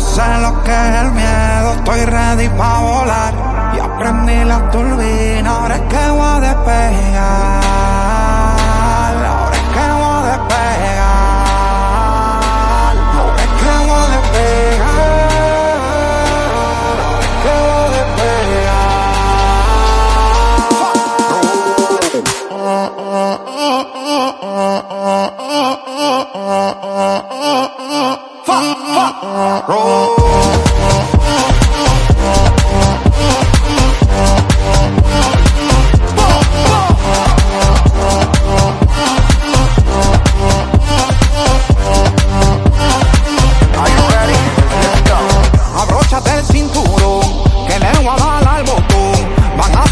Sé lo que es el miedo, estoy ready pa' volar. Y aprendí la turbina, ahora es que voy a despegar. Ahora es que voy a despegar. Ahora es que voy a despegar. Ahora es que voy a despegar.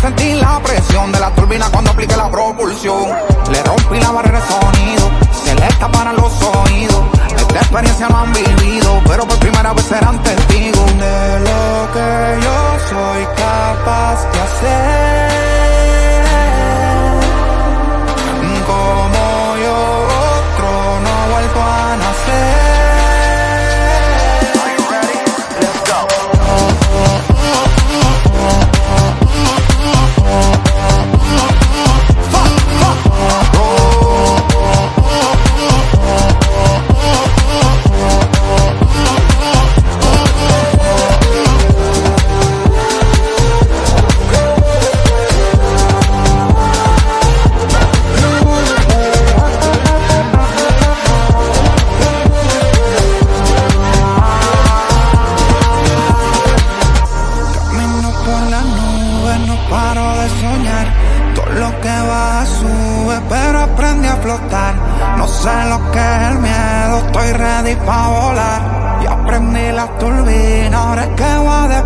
Sentir la presión de la turbina cuando aplique la propulsión. Le rompí la barrera de sonido, se le escaparan los oídos. Esta experiencia no han vivido, pero por primera vez serán testigos paro de soñar. Todo lo que va sube, pero aprendí a flotar. No sé lo que es el miedo, estoy ready pa' volar. Y aprendí la turbina, ahora que voy a.